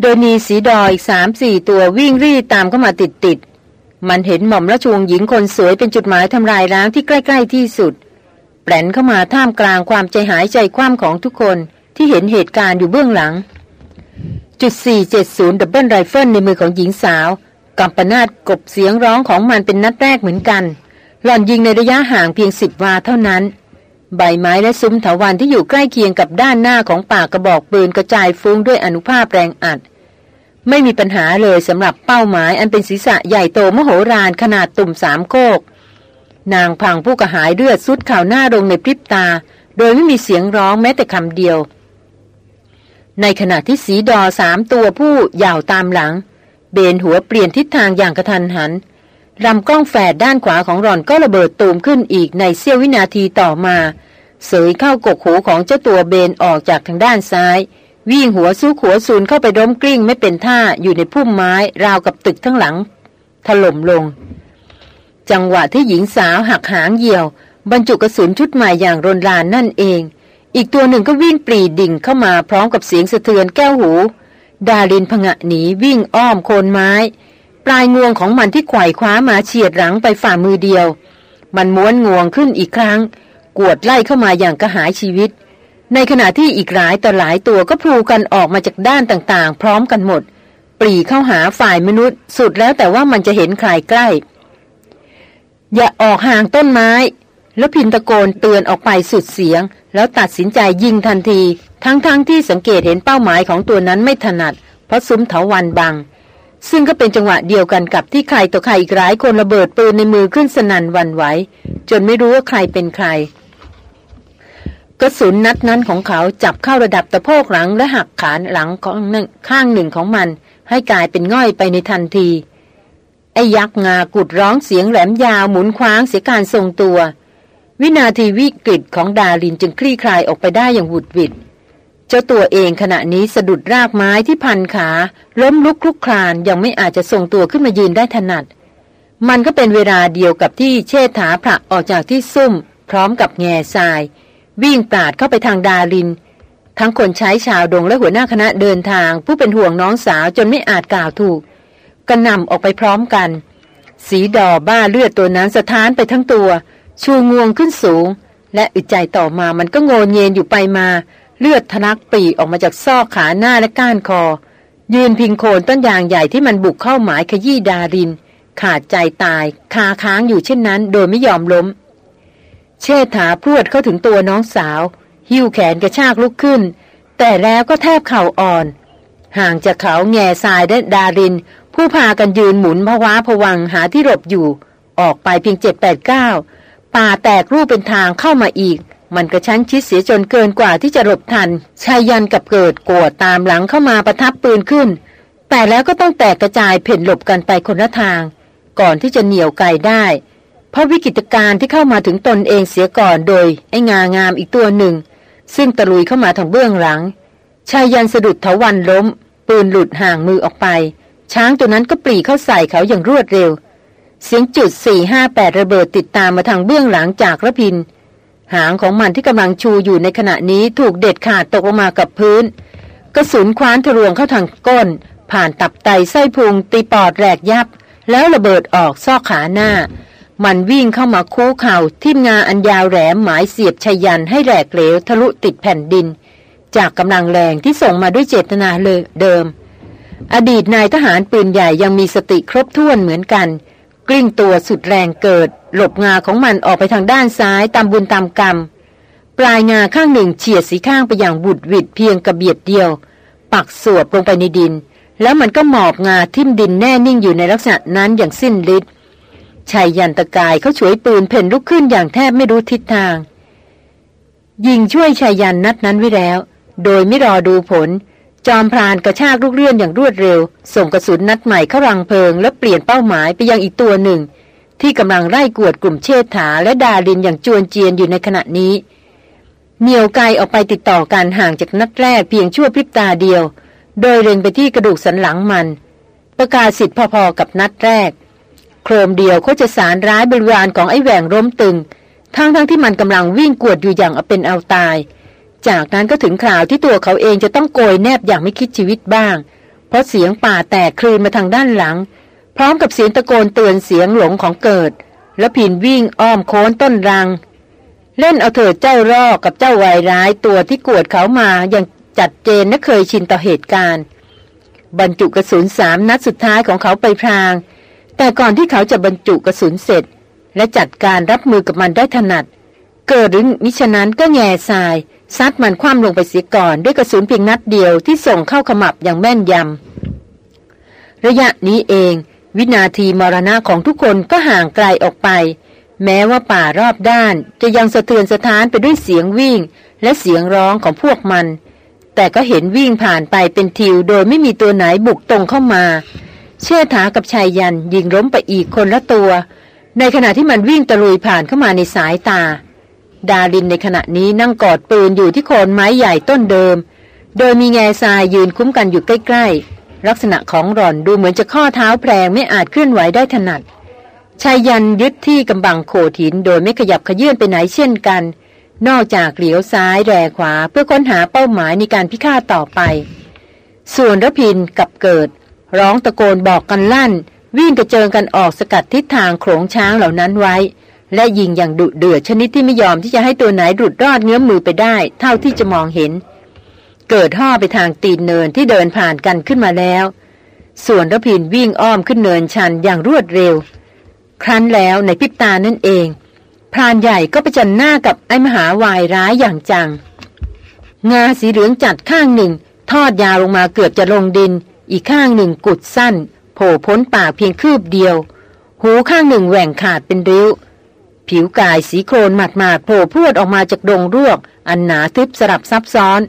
โดยมีสีดออีกสามสี่ตัววิ่งรี่ตามเข้ามาติดติดมันเห็นหม่อมราชวงศ์หญิงคนสวยเป็นจุดหมายทำลายล้างที่ใกล้ ๆที่สุด แปร้นเข้ามาท่ามกลางความใจหายใจคว่ำของทุกคนที่เห็นเหตุการณ์อยู่เบื้องหลัง จุด 470 double rifle ในมือของหญิงสาวกัมปนาทกลบเสียงร้องของมันเป็นนัดแรกเหมือนกัน หล่อนยิงในระยะห่างเพียงสิบวาเท่านั้น ใบไม้และซุ้มเถาวัลย์ที่อยู่ใกล้เคียงกับด้านหน้าของปากกระบอกปืนกระจายฟุ้งด้วยอานุภาพแรงอัด ไม่มีปัญหาเลยสำหรับเป้าหมายอันเป็นศีรษะใหญ่โตมโหฬารขนาดตุ่มสามโคก นางพังผู้กระหายเลือดสุดข่าวหน้าลงในพริบตา โดยไม่มีเสียงร้องแม้แต่คำเดียว ในขณะที่สีดอสามตัวผู้ยาวตามหลัง เบนหัวเปลี่ยนทิศทางอย่างกระทันหัน ลำกล้องแฝดด้านขวาของรอนก็ระเบิดตูมขึ้นอีกในเสี้ยววินาทีต่อมา เสยเข้ากกหูของเจ้าตัวเบนออกจากทางด้านซ้าย วิ่งหัวสู้หัวซูนเข้าไปร้มกลิ้งไม่เป็นท่าอยู่ในพุ่มไม้ราวกับตึกทั้งหลัง ถล่มลง จังหวะที่หญิงสาวหักหางเหี่ยว บรรจุกระสุนชุดใหม่อย่างรนรานนั่นเอง อีกตัวหนึ่งก็วิ่งปรีดิ่งเข้ามาพร้อมกับเสียงสะเทือนแก้วหู ดารินพงะหนีวิ่งอ้อมโคนไม้ ปลายงวงของมันที่ไขว่คว้ามาเฉียดหลังไปฝ่ามือเดียว มันม้วนงวงขึ้นอีกครั้ง กวดไล่เข้ามาอย่างกระหายชีวิต ในขณะที่อีกหลายต่อหลายตัวก็พลูกันออกมาจากด้านต่างๆ พร้อมกันหมด ปรีเข้าหาฝ่ายมนุษย์ สุดแล้วแต่ว่ามันจะเห็นใครใกล้ อย่าออกห่างต้นไม้ แล้วพินตะโกนเตือนออกไปสุดเสียง แล้วตัดสินใจยิงทันที ทั้งๆทที่สังเกตเห็นเป้าหมายของตัวนั้นไม่ถนัด เพราะซุ้มเถาวันบัง ซึ่งก็เป็นจังหวะเดียวกันกับที่ใครต่อใครอีกหลายคนระเบิดปืนในมือขึ้นสนั่นวันไหว จนไม่รู้ว่าใครเป็นใคร กระสุนนัดนั้นของเขาจับเข้าระดับตะโพกหลังและหักขานหลังของข้างหนึ่งของมัน ให้กลายเป็นง่อยไปในทันที ไอ้ยักษ์งากุดร้องเสียงแหลมยาวหมุนคว้างเสียการทรงตัว วินาทีวิกฤตของดาลินจึงคลี่คลายออกไปได้อย่างหุดหวิด เจ้าตัวเองขณะนี้สะดุดรากไม้ที่พันขา ล้มลุกคลุกคลานยังไม่อาจจะทรงตัวขึ้นมายืนได้ถนัด มันก็เป็นเวลาเดียวกับที่เชษฐาผลักออกจากที่ซุ่ม พร้อมกับแง่ทราย วิ่งปาดเข้าไปทางดาริน ทั้งคนใช้ชาวดงและหัวหน้าคณะเดินทาง ผู้เป็นห่วงน้องสาวจนไม่อาจกล่าวถูกกระนำออกไปพร้อมกัน สีดอบ้าเลือดตัวนั้นสะท้านไปทั้งตัว ชูงวงขึ้นสูง และอึดใจต่อมามันก็โงนเยนอยู่ไปมา เลือดทะลักปีออกมาจากซอกขาหน้าและก้านคอ ยืนพิงโคนต้นยางใหญ่ที่มันบุกเข้าหมายขยี้ดาริน ขาดใจตาย คาค้างอยู่เช่นนั้น โดยไม่ยอมล้ม เชษฐาพรวดเข้าถึงตัวน้องสาว หิ้วแขนกระชากลุกขึ้น แต่แล้วก็แทบเข่าอ่อน ห่างจากเขาแง่ทรายและดาริน ผู้พากันยืนหมุนพะว้าพวังหาที่หลบอยู่ ออกไปเพียงเจ็ดแปดเก้าป่าแตกรูปเป็นทางเข้ามาอีก มันกระชั้นชิดเสียจนเกินกว่าที่จะหลบทันชายยันกับเกิดกวดตามหลังเข้ามาประทับปืนขึ้น แต่แล้วก็ต้องแตกกระจายเพ่นหลบกันไปคนละทาง ก่อนที่จะเหนี่ยวไกลได้ เพราะวิกฤตการณ์ที่เข้ามาถึงตนเองเสียก่อนโดย ไอ้งางามอีกตัวหนึ่ง ซึ่งตะลุยเข้ามาทางเบื้องหลังชายยันสะดุดเถาวันล้ม ปืนหลุดห่างมือออกไป ช้างตัวนั้นก็ปรีเข้าใส่เขาอย่างรวดเร็ว เสียงจุด458ระเบิดติดตามมาทางเบื้องหลังจากระพิน หางของมันที่กำลังชูอยู่ในขณะนี้ถูกเด็ดขาดตกลงมากับพื้น กระสุนคว้านทะลวงเข้าทางก้น ผ่านตับไตไส้พุงตีปอดแหลกยับ แล้วระเบิดออกซอกขาหน้า มันวิ่งเข้ามาคู่เข่าทิ่มงาอันยาวแหลมหมายเสียบชยันให้แหลกเหลวทะลุติดแผ่นดิน จากกำลังแรงที่ส่งมาด้วยเจตนาเลยเดิม อดีตนายทหารปืนใหญ่ยังมีสติครบถ้วนเหมือนกัน กลิ้งตัวสุดแรงเกิด หลบงาของมันออกไปทางด้านซ้ายตามบุญตามกรรม ปลายงาข้างหนึ่งเฉียดสีข้างไปอย่างบุดวิดเพียงกระเบียดเดียว ปักสวบลงไปในดิน แล้วมันก็หมอบงาทิ่มดินแน่นิ่งอยู่ในลักษณะนั้นอย่างสิ้นฤทธิ์ชายยันตะกายเขาฉวยปืนเพ่นลุกขึ้นอย่างแทบไม่รู้ทิศทาง ยิงช่วยชายยันนัดนั้นไว้แล้ว โดยไม่รอดูผล จอมพรานกระชากลูกเลื่อนอย่างรวดเร็ว ส่งกระสุนนัดใหม่เข้ารังเพลิง และเปลี่ยนเป้าหมายไปยังอีกตัวหนึ่ง ที่กำลังไล่กวดกลุ่มเชษฐาและดาลินอย่างจวนเจียนอยู่ในขณะนี้เหนียวไกลออกไปติดต่อการห่างจากนัดแรกเพียงชั่วพริบตาเดียว โดยเล็งไปที่กระดูกสันหลังมัน ประกาศสิทธิ์พอๆกับนัดแรก โครมเดียวเขาจะสารร้ายบริวารของไอ้แหว่งร่มตึง ทั้งๆทที่มันกำลังวิ่งกวดอยู่อย่างเอาเป็นเอาตาย จากนั้นก็ถึงข่าวที่ตัวเขาเองจะต้องโกยแนบอย่างไม่คิดชีวิตบ้าง เพราะเสียงป่าแตกคลืนมาทางด้านหลัง พร้อมกับเสียงตะโกนเตือนเสียงหลงของเกิด แล้วผินวิ่งอ้อมโค้นต้นรัง เล่นเอาเถิดเจ้ารอกกับเจ้าวายร้ายตัวที่กวดเขามาอย่างจัดเจนและเคยชินต่อเหตุการณ์ บรรจุกระสุนสามนัดสุดท้ายของเขาไปพราง แต่ก่อนที่เขาจะบรรจุกระสุนเสร็จ และจัดการรับมือกับมันได้ถนัด เกิดหรือมิฉะนั้นก็แง่ทราย ซัดมันคว่ำลงไปเสียก่อนด้วยกระสุนเพียงนัดเดียวที่ส่งเข้าขมับอย่างแม่นยำ ระยะนี้เอง วินาทีมรณะของทุกคนก็ห่างไกลออกไป แม้ว่าป่ารอบด้านจะยังสะเทือนสะท้านไปด้วยเสียงวิ่ง และเสียงร้องของพวกมัน แต่ก็เห็นวิ่งผ่านไปเป็นทิวโดยไม่มีตัวไหนบุกตรงเข้ามา เชื่อถากับชายยันยิงล้มไปอีกคนละตัว ในขณะที่มันวิ่งตะลุยผ่านเข้ามาในสายตา ดารินในขณะนี้นั่งกอดปืนอยู่ที่โคนไม้ใหญ่ต้นเดิม โดยมีแง่ทรายยืนคุ้มกันอยู่ใกล้ๆ ลักษณะของหล่อนดูเหมือนจะข้อเท้าแพลงไม่อาจเคลื่อนไหวได้ถนัดชายยันยึดที่กำบังโขดหินโดยไม่ขยับขยื่นไปไหนเช่นกัน นอกจากเหลียวซ้ายแรขวาเพื่อค้นหาเป้าหมายในการพิฆาตต่อไป ส่วนรพินกับเกิด ร้องตะโกนบอกกันลั่น วิ่งกระเจิงกันออกสกัดทิศทางโขงช้างเหล่านั้นไว้ และยิงอย่างดุเดือดชนิดที่ไม่ยอมที่จะให้ตัวไหนหลุดรอดเงื้อมมือไปได้ เท่าที่จะมองเห็น เกิดห่อไปทางตีนเนินที่เดินผ่านกันขึ้นมาแล้ว ส่วนรพินวิ่งอ้อมขึ้นเนินชันอย่างรวดเร็ว ครั้นแล้วในพิบตานั่นเองพรานใหญ่ก็ประจันหน้ากับไอ้มหาวายร้ายอย่างจัง งาสีเหลืองจัดข้างหนึ่ง ทอดยาวลงมาเกือบจะลงดิน อีกข้างหนึ่งกุดสั้น โผล่พ้นปากเพียงคืบเดียว หูข้างหนึ่งแหว่งขาดเป็นริ้ว ผิวกายสีโครนหมาดมาโผล่พรวดออกมาจากดงรวก อันหนาทึบสลับซับซ้อน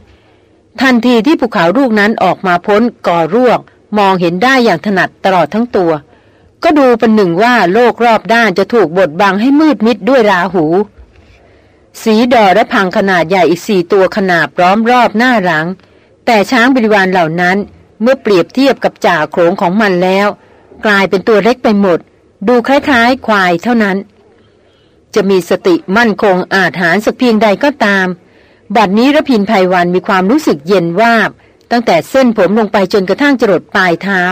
ทันทีที่ภูเขาลูกนั้นออกมาพ้นก่อรวก มองเห็นได้อย่างถนัดตลอดทั้งตัว ก็ดูเป็นหนึ่งว่าโลกรอบด้านจะถูกบดบังให้มืดมิดด้วยราหู สีดอและพังขนาดใหญ่อีกสี่ตัวขนาบร้อมรอบหน้าหลัง แต่ช้างบริวารเหล่านั้นเมื่อเปรียบเทียบกับจ่าโขงของมันแล้ว กลายเป็นตัวเล็กไปหมด ดูคล้ายๆ ควายเท่านั้น จะมีสติมั่นคงอาจหารสักเพียงใดก็ตาม บัดนี้ระพินภัยวันมีความรู้สึกเย็นวาบ ตั้งแต่เส้นผมลงไปจนกระทั่งจรดปลายเท้า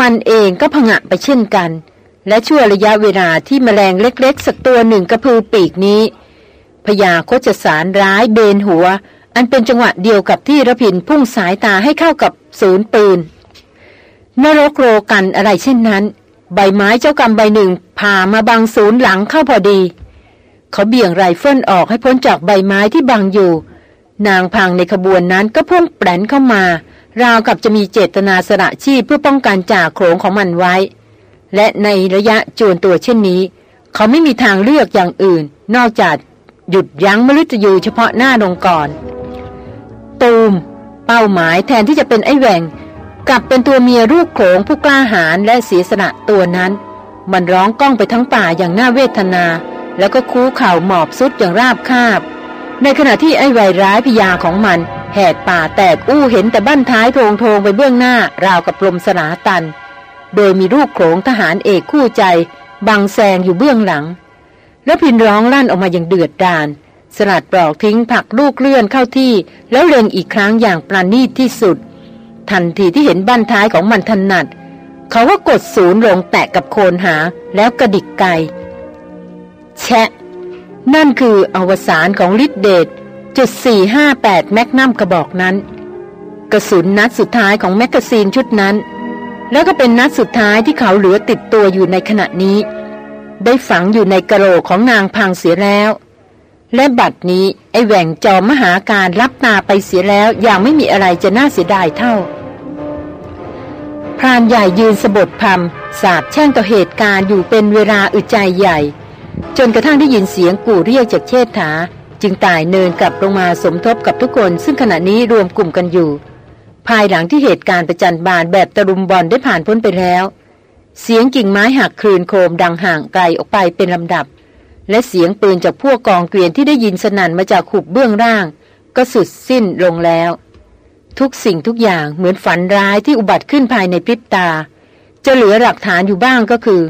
มันเองก็ผงะไปเช่นกัน และช่วระยะเวลาที่มแมลงเล็กๆ สักตัวหนึ่งกระพือปีกนี้พยาโคจสารร้ายเบนหัว อันเป็นจังหวะเดียวกับที่ระพินพุ่งสายตาให้เข้ากับศูนย์ปืนนรกโรกันอะไรเช่นนั้น ใบไม้เจ้ากรรมใบหนึ่งผ่ามาบังศูนย์หลังเข้าพอดี เขาเบี่ยงไรเฟิลออกให้พ้นจากใบไม้ที่บังอยู่ นางพังในขบวนนั้นก็พุ่งแปลนเข้ามา ราวกับจะมีเจตนาสละชีพเพื่อป้องกันจ่าโขงของมันไว้ และในระยะจวนตัวเช่นนี้ เขาไม่มีทางเลือกอย่างอื่น นอกจากหยุดยั้งมฤตยูเฉพาะหน้าลงก่อน ตูม เป้าหมายแทนที่จะเป็นไอ้แหวง กลับเป็นตัวเมียรูปโขงผู้กล้าหาญและเสียสละตัวนั้น มันร้องก้องไปทั้งป่าอย่างน่าเวทนา แล้วก็คูเข่าหมอบสุดอย่างราบคาบ ในขณะที่ไอ้ไวร้ายพยาของมัน แหกป่าแตกอู้เห็นแต่บั้นท้ายโทงโทงไปเบื้องหน้า ราวกับลมสนาตัน โดยมีรูปโขงทหารเอกคู่ใจ บังแซงอยู่เบื้องหลัง แล้วพินร้องลั่นออกมาอย่างเดือดดาลสลัดปลอกทิ้งผักลูกเลื่อนเข้าที่ แล้วเล็งอีกครั้งอย่างปราณีตที่สุด ทันทีที่เห็นบั้นท้ายของมันถนัด เขาก็กดศูนย์ลงแตะกับโคนหาแล้วกระดิกไกแชะ นั่นคืออวสานของลิดเดตจุด458 magnum กระบอกนั้น กระสุนนัดสุดท้ายของ magazine ชุดนั้น แล้วก็เป็นนัดสุดท้ายที่เขาเหลือติดตัวอยู่ในขณะนี้ ได้ฝังอยู่ในกะโหลกของนางพังเสียแล้ว และบัดนี้ไอ้แหว่งจอมมหากาฬลับตาไปเสียแล้วอย่างไม่มีอะไรจะน่าเสียดายเท่า พรานใหญ่ยืนสบถพึมสาปแช่งต่อเหตุการณ์อยู่เป็นเวลาอึดใจใหญ่ จนกระทั่งได้ยินเสียงกู่เรียกจากเชษฐา จึงตายเนินกลับลงมาสมทบกับทุกคนซึ่งขณะนี้รวมกลุ่มกันอยู่ ภายหลังที่เหตุการณ์ประจันบานแบบตะลุมบอลได้ผ่านพ้นไปแล้ว เสียงกิ่งไม้หักคลืนโคมดังห่างไกลออกไปเป็นลำดับ และเสียงปืนจากพวกกองเกวียนที่ได้ยินสนั่นมาจากขุบเบื้องล่าง ก็สุดสิ้นลงแล้ว ทุกสิ่งทุกอย่างเหมือนฝันร้ายที่อุบัติขึ้นภายในพริบตา จะเหลือหลักฐานอยู่บ้างก็คือ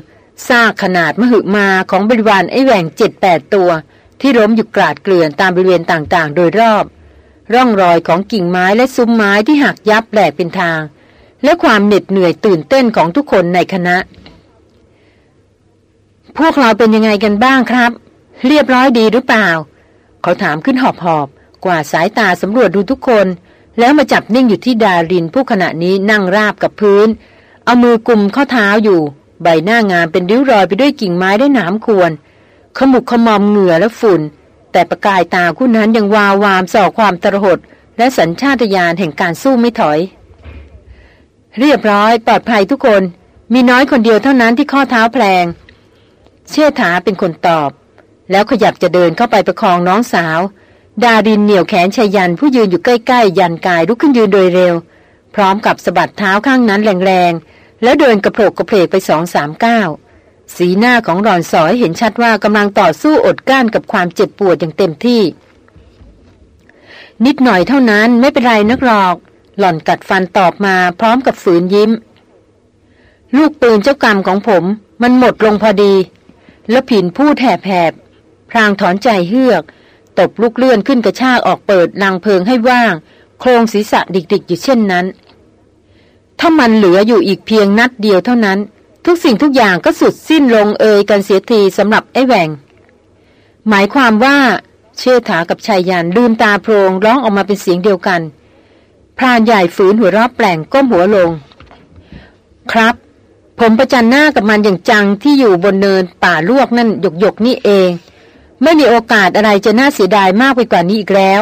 ซากขนาดมหึมาของบริวารไอแหว่งเจ็ดแปดตัว ที่ล้มอยู่กราดเกลื่อนตามบริเวณต่างๆ โดยรอบ ร่องรอยของกิ่งไม้และซุ้มไม้ที่หักยับแหลกเป็นทาง และความเหน็ดเหนื่อยตื่นเต้นของทุกคนในคณะ พวกเราเป็นยังไงกันบ้างครับ เรียบร้อยดีหรือเปล่า เขาถามขึ้นหอบหอบกว่าสายตาสำรวจดูทุกคน แล้วมาจับนิ่งอยู่ที่ดารินผู้ขณะนี้นั่งราบกับพื้น เอามือกุมข้อเท้าอยู่ ใบหน้างามเป็นริ้วรอยไปด้วยกิ่งไม้ได้หนามควร ขมุกขมอมเหงื่อและฝุ่น แต่ประกายตาคู่นั้นยังวาววามส่อความตระหด และสัญชาตญาณแห่งการสู้ไม่ถอย เรียบร้อยปลอดภัยทุกคน มีน้อยคนเดียวเท่านั้นที่ข้อเท้าแพลง เชื่อถาเป็นคนตอบ แล้วขยับจะเดินเข้าไปประคองน้องสาว ดารินเหนี่ยวแขนชายันผู้ยืนอยู่ใกล้ๆ ยันกายลุกขึ้นยืนโดยเร็ว พร้อมกับสะบัดเท้าข้างนั้นแรงๆ แล้วเดินกระโผกกระเพลกไปสองสามก้าวสีหน้าของหลอนสอยเห็นชัดว่ากำลังต่อสู้อดก้านกับความเจ็บปวดอย่างเต็มที่ นิดหน่อยเท่านั้นไม่เป็นไรนักหรอก หล่อนกัดฟันตอบมาพร้อมกับฝืนยิ้ม ลูกปืนเจ้ากรรมของผม มันหมดลงพอดี แล้วผินพูดแหบๆพรางถอนใจเฮือก ตบลูกเลื่อนขึ้นกระชากออกเปิดลังเพลิงให้ว่าง โครงศีรษะดิกๆอยู่เช่นนั้น ถ้ามันเหลืออยู่อีกเพียงนัดเดียวเท่านั้น ทุกสิ่งทุกอย่างก็สุดสิ้นลงเอยกันเสียทีสำหรับไอ้แหวงหมายความว่าเชษฐากับชายยันลืมตาโพรงร้องออกมาเป็นเสียงเดียวกันพรานใหญ่ฝืนหัวรอบแปลงก้มหัวลง ครับ ผมประจันหน้ากับมันอย่างจังที่อยู่บนเนินป่าลวกนั่นหยกหยกนี่เอง ไม่มีโอกาสอะไรจะน่าเสียดายมากไปกว่านี้อีกแล้ว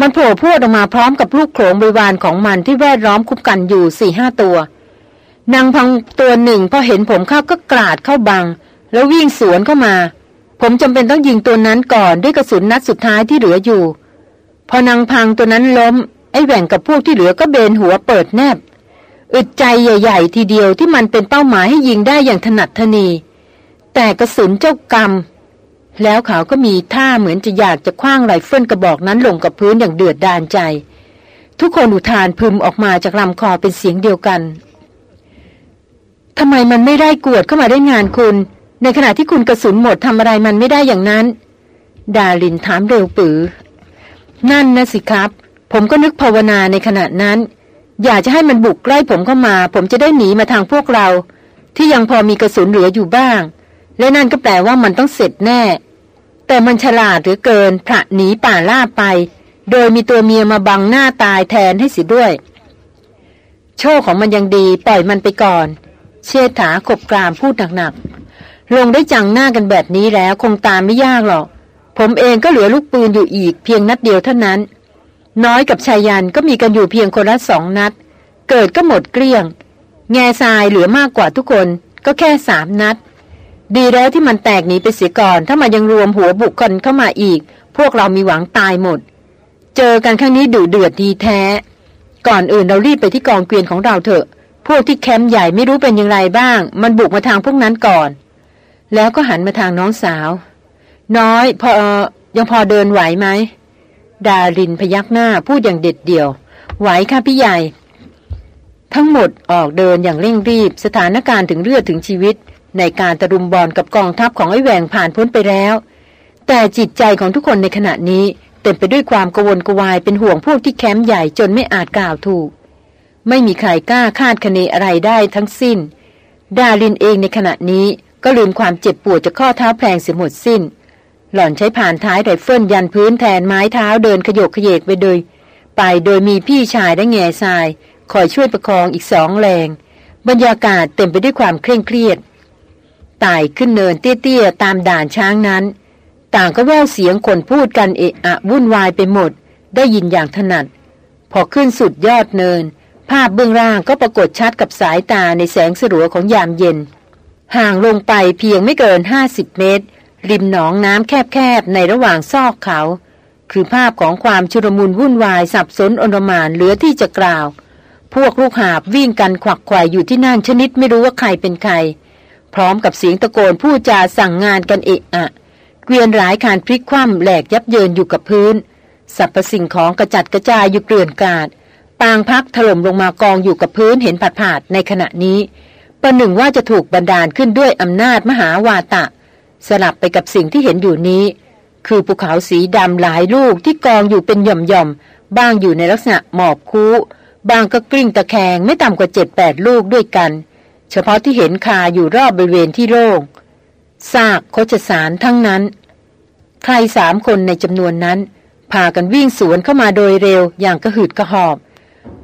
มันโผล่พวดออกมาพร้อมกับลูกโขลงบริวารของมันที่แวดล้อมคุบกันอยู่สี่ห้าตัวนางพังตัวหนึ่งพอเห็นผมเข้าก็กราดเข้าบัง แล้ววิ่งสวนเข้ามา ผมจำเป็นต้องยิงตัวนั้นก่อนด้วยกระสุนนัดสุดท้ายที่เหลืออยู่ พอนางพังตัวนั้นล้ม ไอ้แหว่งกับพวกที่เหลือก็เบนหัวเปิดแนบอึดใจใหญ่ ๆ ทีเดียวที่มันเป็นเป้าหมายให้ยิงได้อย่างถนัดทนี แต่กระสุนเจ้ากรรม แล้วเขาก็มีท่าเหมือนจะอยากจะคว้างไรเฟิลกระบอกนั้นลงกับพื้นอย่างเดือดดาลใจ ทุกคนอุทานพึมออกมาจากลำคอเป็นเสียงเดียวกันทำไมมันไม่ได้กวดเข้ามาได้งานคุณ ในขณะที่คุณกระสุนหมดทำอะไรมันไม่ได้อย่างนั้น ดาลินถามเร็วปือ นั่นนะสิครับ ผมก็นึกภาวนาในขณะนั้น อยากจะให้มันบุกใกล้ผมเข้ามา ผมจะได้หนีมาทางพวกเรา ที่ยังพอมีกระสุนเหลืออยู่บ้าง และนั่นก็แปลว่ามันต้องเสร็จแน่ แต่มันฉลาดหรือเกินพระหนีป่าล่าไป โดยมีตัวเมียมาบังหน้าตายแทนให้สิด้วย โชคของมันยังดีปล่อยมันไปก่อน เชษฐาขบกรามพูดหนักๆ ลงได้จังหน้ากันแบบนี้แล้วคงตามไม่ยากหรอก ผมเองก็เหลือลูกปืนอยู่อีกเพียงนัดเดียวเท่านั้น น้อยกับชายันก็มีกันอยู่เพียงคนละสองนัด เกิดก็หมดเกลี้ยง แง่ทรายเหลือมากกว่าทุกคนก็แค่สามนัด ดีแล้วที่มันแตกหนีไปเสียก่อน ถ้ามันยังรวมหัวบุกคนเข้ามาอีก พวกเรามีหวังตายหมด เจอกันครั้งนี้ดุเดือดดีแท้ ก่อนอื่นเรารีบไปที่กองเกวียนของเราเถอะ พวกที่แคมป์ใหญ่ไม่รู้เป็นอย่างไรบ้าง มันบุกมาทางพวกนั้นก่อน แล้วก็หันมาทางน้องสาว น้อยพอยังพอเดินไหวไหม ดารินพยักหน้าพูดอย่างเด็ดเดี่ยว ไหวค่ะพี่ใหญ่ ทั้งหมดออกเดินอย่างเร่งรีบ สถานการณ์ถึงเลือดถึงชีวิต ในการตะรุมบอลกับกองทัพของไอ้แหวงผ่านพ้นไปแล้ว แต่จิตใจของทุกคนในขณะนี้เต็มไปด้วยความกวนกวายเป็นห่วงพวกที่แคมป์ใหญ่จนไม่อาจกล่าวถูก ไม่มีใครกล้าคาดคะเนอะไรได้ทั้งสิ้น ดาลินเองในขณะนี้ก็ลืมความเจ็บปวดจากข้อเท้าแพลงเสียหมดสิ้น หล่อนใช้ผ่านท้ายไรเฟิลยันพื้นแทนไม้เท้าเดินขยกขยเกไปโดย ไปโดยมีพี่ชายและแง่ทราย คอยช่วยประคองอีกสองแรง บรรยากาศเต็มไปด้วยความเคร่งเครียด ไต่ขึ้นเนินเตี้ยๆตามด่านช้างนั้น ต่างก็แววเสียงคนพูดกันเอะอะวุ่นวายไปหมด ได้ยินอย่างถนัด พอขึ้นสุดยอดเนิน ภาพเบื้องล่างก็ปรากฏชัดกับสายตาในแสงสลัวของยามเย็น ห่างลงไปเพียงไม่เกินห้าสิบเมตร ริมหนองน้ำแคบๆ ในระหว่างซอกเขา คือภาพของความชุลมุนวุ่นวายสับสนอนมานเหลือที่จะกล่าว พวกลูกหาบวิ่งกันขวักไขว่อยู่ที่นั่นชนิดไม่รู้ว่าใครเป็นใคร พร้อมกับเสียงตะโกนพูดจาสั่งงานกันเอะอะเกวียนหลายคานพลิกคว่ำแหลกยับเยินอยู่กับพื้นสรรพสิ่งของกระจัดกระจายอยู่เกลื่อนกาด ปางพักถล่มลงมากองอยู่กับพื้นเห็นผาดผาดในขณะนี้ ประหนึ่งว่าจะถูกบันดาลขึ้นด้วยอำนาจมหาวาตะ สลับไปกับสิ่งที่เห็นอยู่นี้ คือภูเขาสีดำหลายลูกที่กองอยู่เป็นหย่อมๆบ้างอยู่ในลักษณะหมอบคูบางก็กลิ้งตะแคงไม่ต่ำกว่าเจ็ดแปดลูกด้วยกัน เฉพาะที่เห็นคาอยู่รอบบริเวณที่โล่งซากโคจสารทั้งนั้น ใครสามคนในจำนวนนั้น พากันวิ่งสวนเข้ามาโดยเร็วอย่างกระหืดกระหอบ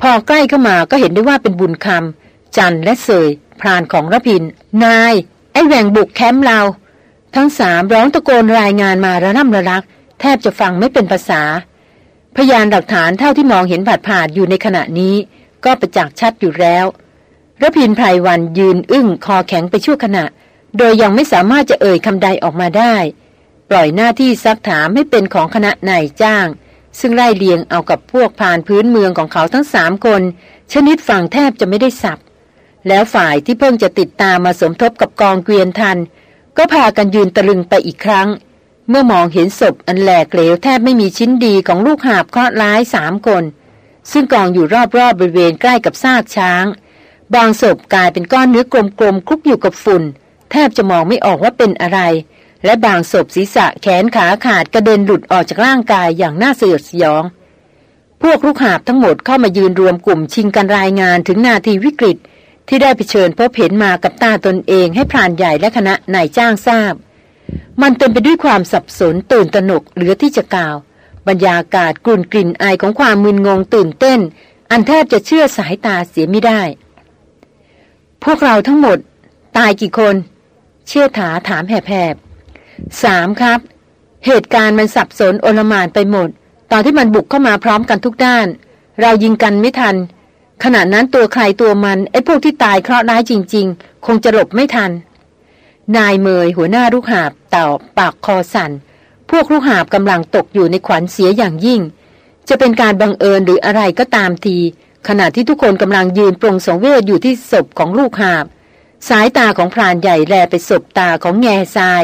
พอใกล้เข้ามาก็เห็นได้ว่าเป็นบุญคำจันและเสยพรานของระพิน นาย ไอ้แหวงบุกแคมป์เรา ทั้งสามร้องตะโกนรายงานมาระน่ำระลัก แทบจะฟังไม่เป็นภาษา พยานหลักฐานเท่าที่มองเห็นผาดผ่านอยู่ในขณะนี้ ก็ประจักษ์ชัดอยู่แล้ว ระพินไพรวันยืนอึ้งคอแข็งไปชั่วขณะ โดยยังไม่สามารถจะเอ่ยคำใดออกมาได้ ปล่อยหน้าที่ซักถามให้เป็นของคณะนายจ้าง ซึ่งไล่เลียงเอากับพวกผ่านพื้นเมืองของเขาทั้งสามคน ชนิดฝั่งแทบจะไม่ได้สับ แล้วฝ่ายที่เพิ่งจะติดตามมาสมทบกับกองเกวียนทัน ก็พากันยืนตะลึงไปอีกครั้ง เมื่อมองเห็นศพอันแหลกเหลวแทบไม่มีชิ้นดีของลูกหาบเคราะห์ร้ายสามคน ซึ่งกองอยู่รอบๆบบริเวณใกล้กับซากช้าง บางศพกลายเป็นก้อนเนื้อกลมๆคลุกอยู่กับฝุ่น แทบจะมองไม่ออกว่าเป็นอะไร และบางศพศีรษะแขนขาขาดกระเด็นหลุดออกจากร่างกายอย่างน่าสยดสยอง พวกลูกหาบทั้งหมดเข้ามายืนรวมกลุ่มชิงกันรายงานถึงนาทีวิกฤต ที่ได้ไปเชิญพบเห็นมากับตาตนเองให้พรานใหญ่และคณะนายจ้างทราบ มันเต็มไปด้วยความสับสนตื่นตระหนกเหลือที่จะกล่าว บรรยากาศกลุ่นกลิ่นอายของความมึนงงตื่นเต้น อันแทบจะเชื่อสายตาเสียไม่ได้ พวกเราทั้งหมด ตายกี่คน เชื่อถาถามแหบๆสามครับ เหตุการณ์มันสับสนโอลมานไปหมด ตอนที่มันบุกเข้ามาพร้อมกันทุกด้าน เรายิงกันไม่ทัน ขณะนั้นตัวใครตัวมันไอ้พวกที่ตายเคราะห์ร้ายจริง ๆ คงจะหลบไม่ทัน นายเมยหัวหน้าลูกหาบเต่าปากคอสัน่น พวกลูกหาบกำลังตกอยู่ในขวัญเสียอย่างยิ่ง จะเป็นการบังเอิญหรืออะไรก็ตามที ขณะที่ทุกคนกำลังยืนปรงสงเวทอยู่ที่ศพของลูกหาบ สายตาของพรานใหญ่แลไปศพตาของแง่ทราย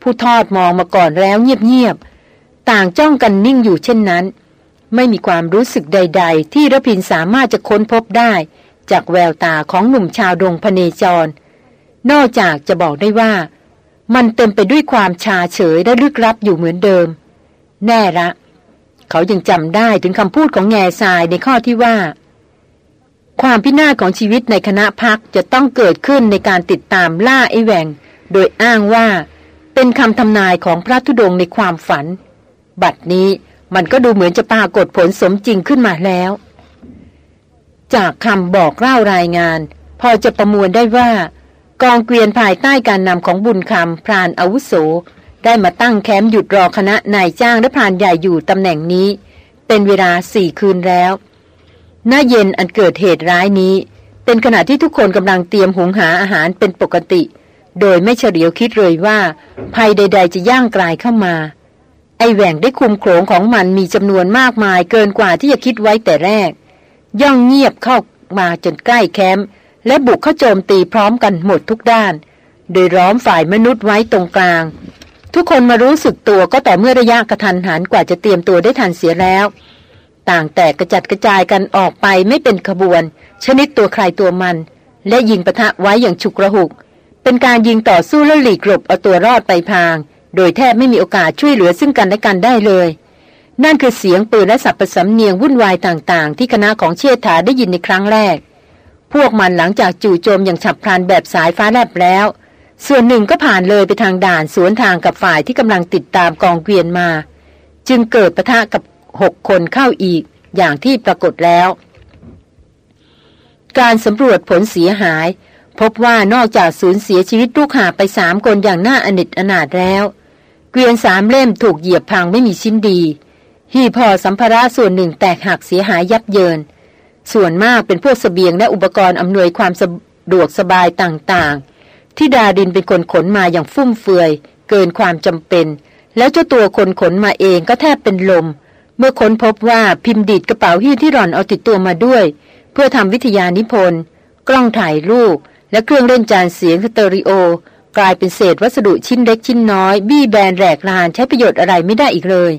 ผู้ทอดมองมาก่อนแล้วเงียบๆ ต่างจ้องกันนิ่งอยู่เช่นนั้น ไม่มีความรู้สึกใด ๆ ที่ระพินสามารถจะค้นพบได้ จากแววตาของหนุ่มชาวดงพเนจร นอกจากจะบอกได้ว่า มันเต็มไปด้วยความชาเฉยและลึกลับอยู่เหมือนเดิม แน่ละ เขายังจำได้ถึงคำพูดของแง่ทรายในข้อที่ว่า ความพินาศของชีวิตในคณะพักจะต้องเกิดขึ้นในการติดตามล่าไอแหวง โดยอ้างว่า เป็นคำทำนายของพระธุดงในความฝัน บัดนี้มันก็ดูเหมือนจะปรากฏผลสมจริงขึ้นมาแล้ว จากคำบอกเล่ารายงาน พอจะประมวลได้ว่า กองเกวียนภายใต้การนำของบุญคำพรานอาวุโส ได้มาตั้งแคมป์หยุดรอคณะนายจ้างและพรานใหญ่อยู่ตำแหน่งนี้ เป็นเวลาสี่คืนแล้ว หน้าเย็นอันเกิดเหตุร้ายนี้ เป็นขณะที่ทุกคนกำลังเตรียมหุงหาอาหารเป็นปกติ โดยไม่เฉลียวคิดเลยว่า ภัยใด ๆ จะย่างกลายเข้ามา ไอแหว่งได้คุมโขงของมันมีจำนวนมากมายเกินกว่าที่จะคิดไว้แต่แรก ย่องเงียบเข้ามาจนใกล้แคมป์และบุกเข้าโจมตีพร้อมกันหมดทุกด้าน โดยล้อมฝ่ายมนุษย์ไว้ตรงกลาง ทุกคนมารู้สึกตัวก็แต่เมื่อระยะกระทันหันกว่าจะเตรียมตัวได้ทันเสียแล้ว ต่างแตกกระจัดกระจายกันออกไปไม่เป็นขบวน ชนิดตัวใครตัวมัน และยิงปะทะไว้อย่างฉุกระหุก เป็นการยิงต่อสู้แล้วหลีกหลบเอาตัวรอดไปพาง โดยแทบไม่มีโอกาสช่วยเหลือซึ่งกันและกันได้เลย นั่นคือเสียงปืนและสับประสำเนียงวุ่นวายต่างๆ ที่คณะของเชษฐาได้ยินในครั้งแรก พวกมันหลังจากจู่โจมอย่างฉับพลันแบบสายฟ้าแลบแล้ว ส่วนหนึ่งก็ผ่านเลยไปทางด่านสวนทางกับฝ่ายที่กำลังติดตามกองเกวียนมา จึงเกิดปะทะกับ หกคนเข้าอีกอย่างที่ปรากฏแล้ว การสำรวจผลเสียหาย พบว่านอกจากสูญเสียชีวิตลูกหาไปสามคนอย่างน่าอนิจอนาถแล้ว เกวียนสามเล่มถูกเหยียบพังไม่มีชิ้นดีหีพอสัมภาระส่วนหนึ่งแตกหักเสียหายยับเยิน ส่วนมากเป็นพวกสเสบียงและอุปกรณ์อำนวยความสะดวกสบายต่างๆ ที่ดาดินเป็นคนขนมาอย่างฟุ่มเฟือย เกินความจำเป็น แล้วเจ้าตัวคนขนมาเองก็แทบเป็นลม เมื่อค้นพบว่าพิมพ์ดีดกระเป๋าหิ้วที่หล่อนเอาติดตัวมาด้วย เพื่อทำวิทยานิพนธ์กล้องถ่ายรูป และเครื่องเล่นจานเสียงสเตอริโอ กลายเป็นเศษวัสดุชิ้นเล็กชิ้นน้อย บี้แบนแหลกลานใช้ประโยชน์อะไรไม่ได้อีกเลย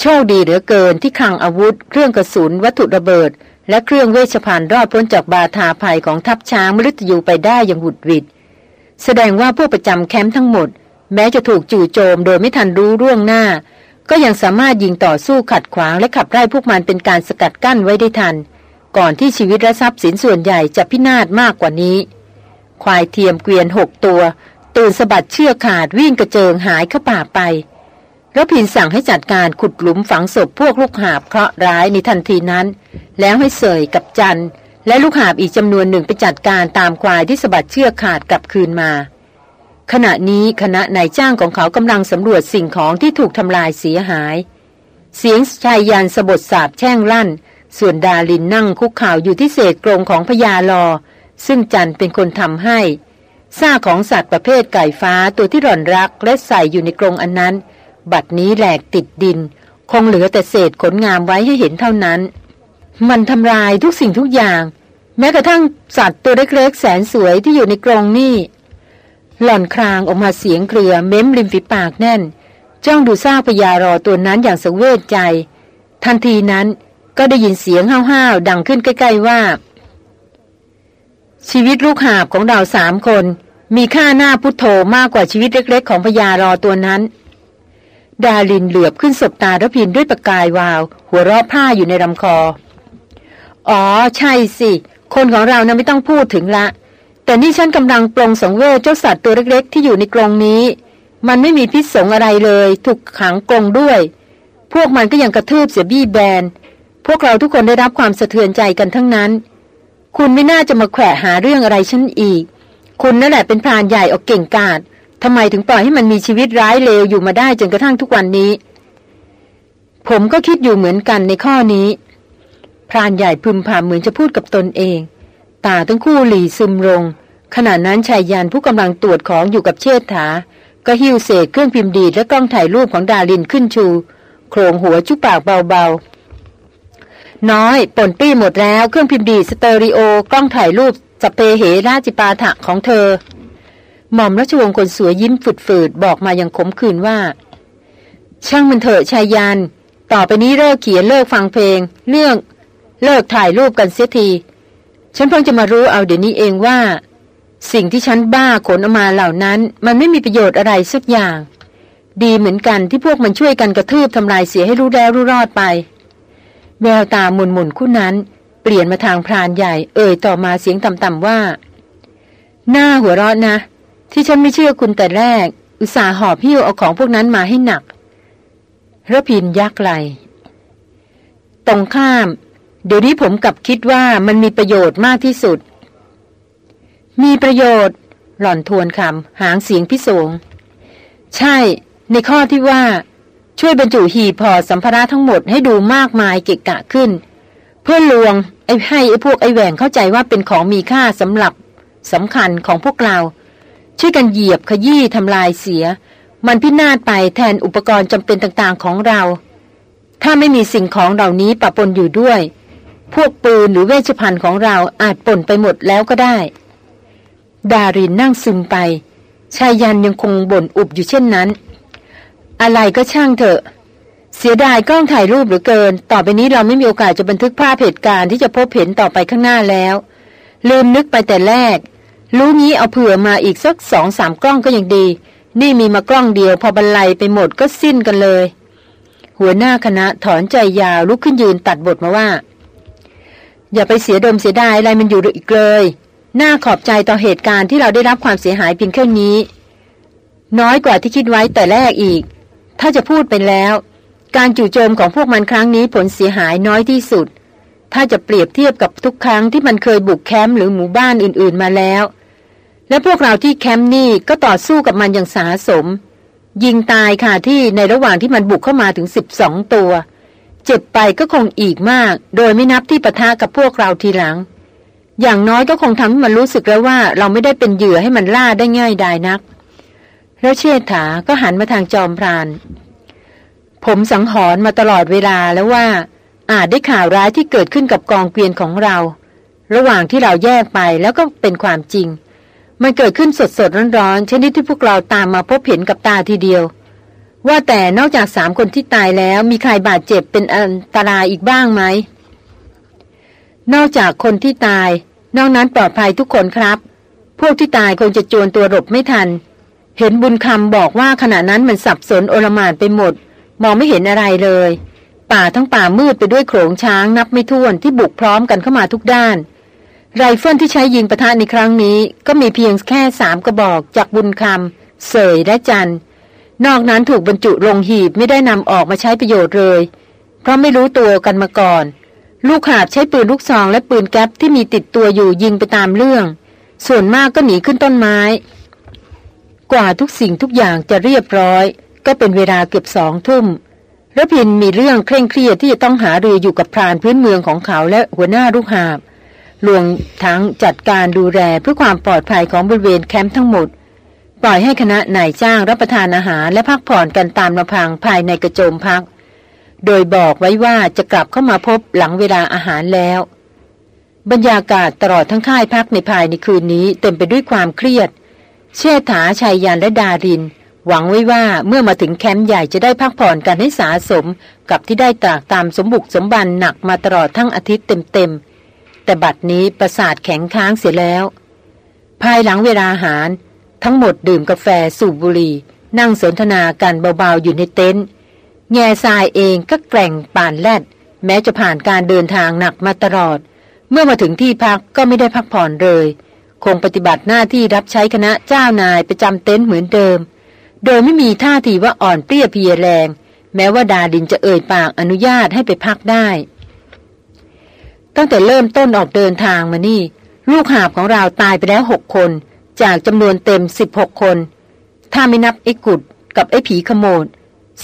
โชคดีเหลือเกินที่คลังอาวุธ เครื่องกระสุน วัตถุระเบิด และเครื่องเวชภัณฑ์รอดพ้นจากบาทาภัยของทัพช้างมฤตยูไปได้อย่างหุดหวิดแสดงว่าพวกประจำแคมป์ทั้งหมด แม้จะถูกจู่โจมโดยไม่ทันรู้ร่วงหน้า ก็ยังสามารถยิงต่อสู้ขัดขวางและขับไล่พวกมันเป็นการสกัดกั้นไว้ได้ทัน ก่อนที่ชีวิตและทรัพย์สินส่วนใหญ่จะพินาศมากกว่านี้ ควายเทียมเกวียนหกตัว ตื่นสะบัดเชือกขาดวิ่งกระเจิงหายเข้าป่าไป แล้วพินสั่งให้จัดการขุดหลุมฝังศพพวกลูกหาบเคราะห์ร้ายในทันทีนั้น แล้วให้เสยกับจันและลูกหาบอีกจำนวนหนึ่งไปจัดการตามควายที่สะบัดเชือกขาดกลับคืนมา ขณะนี้คณะนายจ้างของเขากำลังสำรวจสิ่งของที่ถูกทำลายเสียหาย เสียงชายยันสะบดสาบแช่งลั่น ส่วนดาลินนั่งคุกเข่าอยู่ที่เศษกรงของพญาลอ ซึ่งจันเป็นคนทำให้ซากของสัตว์ประเภทไก่ฟ้าตัวที่ร่อนรักและใส่อยู่ในกรงอันนั้น บัดนี้แหลกติดดิน คงเหลือแต่เศษขนงามไว้ให้เห็นเท่านั้น มันทำลายทุกสิ่งทุกอย่าง แม้กระทั่งสัตว์ตัวเล็กๆแสนสวยที่อยู่ในกรงนี่ หล่อนครางออกมาเสียงเครือเม้มริมฝีปากแน่น จ้องดูซากพญารอตัวนั้นอย่างสังเวชใจ ทันทีนั้นก็ได้ยินเสียงห้าวๆดังขึ้นใกล้ๆว่า ชีวิตลูกหาบของเราสามคน มีค่าหน้าพุทโธมากกว่าชีวิตเล็ก ๆ ของพญารอตัวนั้น ดาลินเหลือบขึ้นสบตาระพินด้วยประกายวาว หัวราะผ้าอยู่ในลำคอ อ๋อ ใช่สิ คนของเรานะไม่ต้องพูดถึงละ แต่นี่ฉันกำลังปลงสังเวชเจ้าสัตว์ตัวเล็กๆ ที่อยู่ในกรงนี้ มันไม่มีพิษสงอะไรเลย ถูกขังกรงด้วย พวกมันก็ยังกระทืบเสียบี้แบน พวกเราทุกคนได้รับความสะเทือนใจกันทั้งนั้น คุณไม่น่าจะมาแขวะหาเรื่องอะไรฉันอีก คุณนั่นแหละเป็นพรานใหญ่ออกเก่งกาจทำไมถึงปล่อยให้มันมีชีวิตร้ายเลวอยู่มาได้จนกระทั่งทุกวันนี้ ผมก็คิดอยู่เหมือนกันในข้อนี้ พรานใหญ่พึมพำเหมือนจะพูดกับตนเอง ตาทั้งคู่หลีซึมลง ขณะนั้นไชยยันต์ผู้กำลังตรวจของอยู่กับเชษฐา ก็หิ้วเศษเครื่องพิมพ์ดีดและกล้องถ่ายรูปของดารินขึ้นชู โคลงหัวจุปากเบาๆ น้อยป่นปี้หมดแล้ว เครื่องพิมพ์ดีดสเตอริโอกล้องถ่ายรูปสัพเพเหระจิปาถะของเธอ หม่อมราชวงศ์คนสวยยิ้มฝืดๆ บอกมาอย่างขมขื่นว่า ช่างมันเถอะไชยยันต์ต่อไปนี้เลิกเขียนเลิกฟังเพลง เรื่องเลิกถ่ายรูปกันเสียที ฉันเพิ่งจะมารู้เอาเดี๋ยวนี้เองว่า สิ่งที่ฉันบ้าขนออกมาเหล่านั้น มันไม่มีประโยชน์อะไรสักอย่าง ดีเหมือนกันที่พวกมันช่วยกันกระทืบทำลายเสียให้รู้แล้วรู้รอดไป แววตาหมุนหมุนคู่นั้น เปลี่ยนมาทางพรานใหญ่ เอ่ยต่อมาเสียงต่ำๆว่า หน้าหัวเราะนะ ที่ฉันไม่เชื่อคุณแต่แรก อุตส่าห์หอบพิ้วเอาของพวกนั้นมาให้หนักระพินยักไหลตรงข้าม เดี๋ยวนี้ผมกลับคิดว่ามันมีประโยชน์มากที่สุด มีประโยชน์ หล่อนทวนคำหางเสียงพิศงใช่ ในข้อที่ว่า ช่วยบรรจุหีบพอสัมภาระทั้งหมดให้ดูมากมายเกะกะขึ้น เพื่อลวงไอ้ให้ไอ้พวกไอ้แหวงเข้าใจว่าเป็นของมีค่าสำหรับสำคัญของพวกเรา ช่วยกันเหยียบขยี้ทำลายเสีย มันพินาศไปแทนอุปกรณ์จำเป็นต่างๆของเรา ถ้าไม่มีสิ่งของเหล่านี้ปะปนอยู่ด้วย พวกปืนหรือเวชภัณฑ์ของเราอาจป่นไปหมดแล้วก็ได้ ดารินนั่งซึมไป ชายยันยังคงบ่นอุบอยู่เช่นนั้น อะไรก็ช่างเถอะ เสียดายกล้องถ่ายรูปหรือเกิน ต่อไปนี้เราไม่มีโอกาสจะบันทึกภาพเหตุการณ์ที่จะพบเห็นต่อไปข้างหน้าแล้ว ลืมนึกไปแต่แรก รู้งี้เอาเผื่อมาอีกสักสองสามกล้องก็ยังดี นี่มีมากล้องเดียว พอบรรลัยไปหมดก็สิ้นกันเลย หัวหน้าคณะถอนใจยาวลุกขึ้นยืนตัดบทมาว่า อย่าไปเสียดมเสียดายอะไรมันอยู่อีกเลย น่าขอบใจต่อเหตุการณ์ที่เราได้รับความเสียหายเพียงแค่นี้ น้อยกว่าที่คิดไว้แต่แรกอีก ถ้าจะพูดไปแล้ว การจู่โจมของพวกมันครั้งนี้ผลเสียหายน้อยที่สุด ถ้าจะเปรียบเทียบกับทุกครั้งที่มันเคยบุกแคมป์หรือหมู่บ้านอื่นๆมาแล้ว และพวกเราที่แคมป์นี่ก็ต่อสู้กับมันอย่างสาสม ยิงตายค่ะที่ในระหว่างที่มันบุกเข้ามาถึงสิบสองตัว เจ็บไปก็คงอีกมาก โดยไม่นับที่ปะทะกับพวกเราทีหลัง อย่างน้อยก็คงทำให้มันรู้สึกแล้วว่า เราไม่ได้เป็นเหยื่อให้มันล่าได้ง่ายดายนัก แล้วเชษฐาก็หันมาทางจอมพราน ผมสังหรณ์มาตลอดเวลาแล้วว่า อาจได้ข่าวร้ายที่เกิดขึ้นกับกองเกวียนของเรา ระหว่างที่เราแยกไปแล้วก็เป็นความจริง มันเกิดขึ้นสดสดร้อนๆชนิดที่พวกเราตามมาพบเห็นกับตาทีเดียว ว่าแต่นอกจากสามคนที่ตายแล้วมีใครบาดเจ็บเป็นอันตรายอีกบ้างไหมนอกจากคนที่ตาย นอกนั้นปลอดภัยทุกคนครับ พวกที่ตายคงจะจวนตัวหลบไม่ทัน เห็นบุญคำบอกว่าขณะนั้นมันสับสนอลหม่านไปหมด มองไม่เห็นอะไรเลย ป่าทั้งป่ามืดไปด้วยโขลงช้างนับไม่ถ้วนที่บุกพร้อมกันเข้ามาทุกด้านไรเฟิลที่ใช้ยิงปะทะในครั้งนี้ ก็มีเพียงแค่สามกระบอกจากบุญคำเสยและจันนอกนั้นถูกบรรจุลงหีบไม่ได้นำออกมาใช้ประโยชน์เลย เพราะไม่รู้ตัวกันมาก่อน ลูกหาบใช้ปืนลูกซองและปืนแก๊ปที่มีติดตัวอยู่ยิงไปตามเรื่อง ส่วนมากก็หนีขึ้นต้นไม้ กว่าทุกสิ่งทุกอย่างจะเรียบร้อย ก็เป็นเวลาเกือบสองทุ่มระพินมีเรื่องเคร่งเครียดที่จะต้องหารืออยู่กับพรานพื้นเมืองของเขาและหัวหน้าลูกหาบรวมทั้งจัดการดูแลเพื่อความปลอดภัยของบริเวณแคมป์ทั้งหมด ปล่อยให้คณะนายจ้างรับประทานอาหารและพักผ่อนกันตามลำพังภายในกระโจมพัก โดยบอกไว้ว่าจะกลับเข้ามาพบหลังเวลาอาหารแล้ว บรรยากาศตลอดทั้งค่ายพักในภายในคืนนี้เต็มไปด้วยความเครียด เชษฐาชัยยานและดาริน หวังไว้ว่าเมื่อมาถึงแคมป์ใหญ่จะได้พักผ่อนกันให้สาสม กับที่ได้ตากตามสมบุกสมบันหนักมาตลอดทั้งอาทิตย์เต็มๆแต่บัดนี้ประสาทแข็งค้างเสียแล้ว ภายหลังเวลาอาหาร ทั้งหมดดื่มกาแฟสูบบุหรี่นั่งสนทนากันเบาๆอยู่ในเต็นท์ แง่ทรายเองก็แกร่งป่านแลด แม้จะผ่านการเดินทางหนักมาตลอด เมื่อมาถึงที่พักก็ไม่ได้พักผ่อนเลย คงปฏิบัติหน้าที่รับใช้คณะเจ้านายประจำเต็นท์เหมือนเดิม โดยไม่มีท่าทีว่าอ่อนเปรี้ยเพียแรง แม้ว่าดาดินจะเอ่ยปากอนุญาตให้ไปพักได้ ตั้งแต่เริ่มต้นออกเดินทางมานี่ ลูกหาบของเราตายไปแล้วหกคน จากจำนวนเต็มสิบหกคน ถ้าไม่นับไอ้กุดกับไอ้ผีขโมด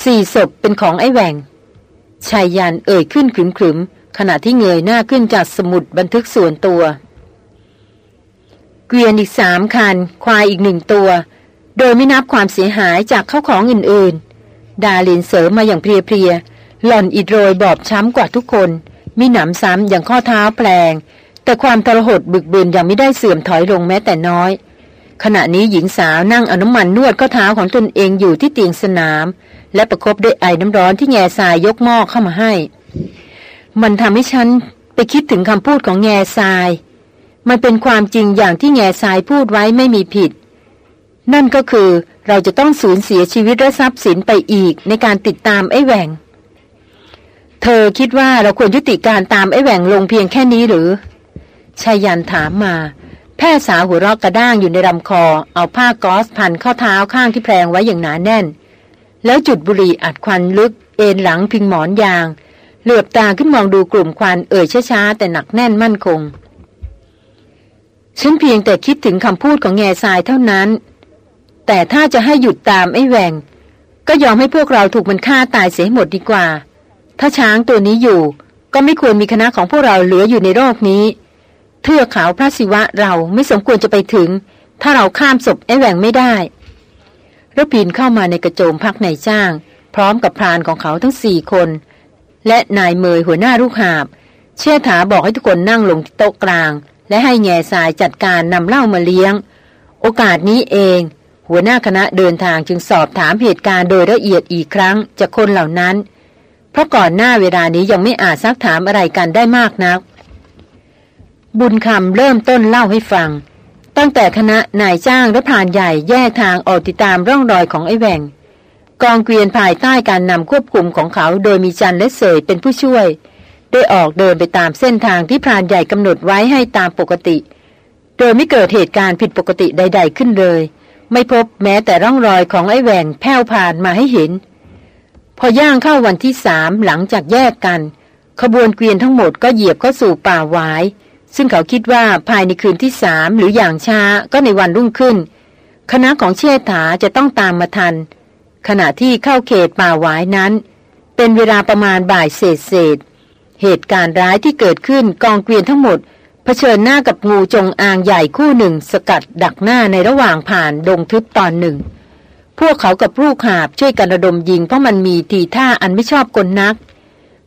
สี่ศพเป็นของไอ้แหวงชายยันเอ่ยขึ้นขรึมๆขณะที่เงยหน้าขึ้นจากสมุดบันทึกส่วนตัว เกวียนอีกสามคัน ควายอีกหนึ่งตัว โดยไม่นับความเสียหายจากเข้าของอื่นๆ ดาลินเสริมมาอย่างเพลียๆ หล่อนอิดโรยบอบช้ำกว่าทุกคนมีหนำซ้ำอย่างข้อเท้าแปลง แต่ความทรหดบึกบืนยังไม่ได้เสื่อมถอยลงแม้แต่น้อย ขณะนี้หญิงสาวนั่งอนุมันนวดข้อเท้าของตนเองอยู่ที่เตียงสนาม และประครบด้วยไอ้น้ำร้อนที่แง่ทรายยกหม้อเข้ามาให้ มันทำให้ฉันไปคิดถึงคำพูดของแง่ทราย มันเป็นความจริงอย่างที่แง่ทรายพูดไว้ไม่มีผิด นั่นก็คือเราจะต้องสูญเสียชีวิตและทรัพย์สินไปอีกในการติดตามไอ้แหวงเธอคิดว่าเราควรยุติการตามไอ้แหวงลงเพียงแค่นี้หรือชายันถามมา แพทย์สาวหัวเรอกกระด้างอยู่ในลำคอ เอาผ้ากอสพันข้อเท้าข้างที่แพรงไว้อย่างหนาแน่น แล้วจุดบุหรี่อัดควันลึก เอ็นหลังพิงหมอนยาง เหลือบตาขึ้นมองดูกลุ่มควันเอ่ยช้าๆแต่หนักแน่นมั่นคง ฉันเพียงแต่คิดถึงคำพูดของแง่ทรายเท่านั้น แต่ถ้าจะให้หยุดตามไอ้แหวงก็ยอมให้พวกเราถูกมันฆ่าตายเสียหมดดีกว่า ถ้าช้างตัวนี้อยู่ ก็ไม่ควรมีคณะของพวกเราเหลืออยู่ในโลกนี้ เทือกเขาพระศิวะเราไม่สมควรจะไปถึง ถ้าเราข้ามศพไอ้แหวงไม่ได้ระพินเข้ามาในกระโจมพักในจ้าง พร้อมกับพรานของเขาทั้งสี่คน และนายเมยหัวหน้าลูกหาบ เชี่ยถาบอกให้ทุกคนนั่งลงที่โต๊ะกลาง และให้แง่สายจัดการนำเหล้ามาเลี้ยง โอกาสนี้เอง หัวหน้าคณะเดินทางจึงสอบถามเหตุการณ์โดยละเอียดอีกครั้งจากคนเหล่านั้น เพราะก่อนหน้าเวลานี้ยังไม่อาจซักถามอะไรกันได้มากนัก บุญคำเริ่มต้นเล่าให้ฟัง ตั้งแต่คณะนายจ้างและผ่านใหญ่แยกทางออกติดตามร่องรอยของไอ้แหวงกองเกวียนภายใต้การนำควบคุมของเขาโดยมีจันและเสยเป็นผู้ช่วย ได้ออกเดินไปตามเส้นทางที่พรานใหญ่กำหนดไว้ให้ตามปกติ โดยไม่เกิดเหตุการณ์ผิดปกติใด ๆ ขึ้นเลย ไม่พบแม้แต่ร่องรอยของไอ้แหวงแผ่วผ่านมาให้เห็น พอย่างเข้าวันที่สามหลังจากแยกกัน ขบวนเกวียนทั้งหมดก็เหยียบเข้าสู่ป่าหวาย ซึ่งเขาคิดว่าภายในคืนที่สามหรืออย่างช้าก็ในวันรุ่งขึ้น คณะของเชษฐาจะต้องตามมาทัน ขณะที่เข้าเขตป่าหวายนั้น เป็นเวลาประมาณบ่ายเศษเศษ เหตุการณ์ร้ายที่เกิดขึ้นกองเกวียนทั้งหมดเผชิญหน้ากับงูจงอางใหญ่คู่หนึ่งสกัดดักหน้าในระหว่างผ่านดงทึบตอนหนึ่ง พวกเขากับลูกหาบช่วยกันระดมยิงเพราะมันมีทีท่าอันไม่ชอบกลนัก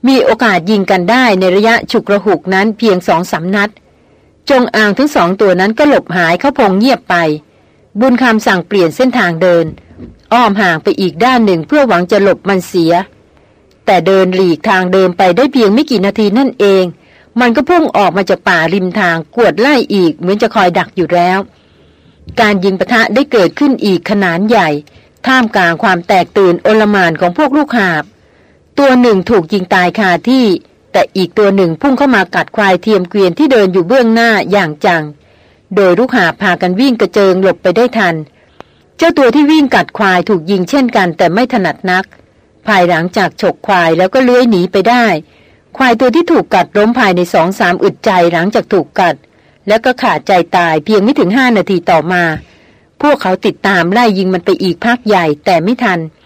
มีโอกาสยิงกันได้ในระยะฉุกระหุกนั้นเพียงสองสานัด จงอางทั้งสองตัวนั้นก็หลบหายเข้าพงเงียบไป บุญคำสั่งเปลี่ยนเส้นทางเดิน อ้อมห่างไปอีกด้านหนึ่งเพื่อหวังจะหลบมันเสีย แต่เดินหลีกทางเดิมไปได้เพียงไม่กี่นาทีนั่นเอง มันก็พุ่งออกมาจากป่าริมทางกวดไล่อีกเหมือนจะคอยดักอยู่แล้ว การยิงปะทะได้เกิดขึ้นอีกขนาดใหญ่ ท่ามกลางความแตกตื่นโอลมานของพวกลูกหาบ ตัวหนึ่งถูกยิงตายคาที่ แต่อีกตัวหนึ่งพุ่งเข้ามากัดควายเทียมเกวียนที่เดินอยู่เบื้องหน้าอย่างจัง โดยลูกหาพากันวิ่งกระเจิงหลบไปได้ทัน เจ้าตัวที่วิ่งกัดควายถูกยิงเช่นกันแต่ไม่ถนัดนัก ภายหลังจากฉกควายแล้วก็เลื้อยหนีไปได้ ควายตัวที่ถูกกัดล้มภายในสองสามอึดใจหลังจากถูกกัด แล้วก็ขาดใจตายเพียงไม่ถึงห้านาทีต่อมา พวกเขาติดตามไล่ยิงมันไปอีกพักใหญ่แต่ไม่ทันเ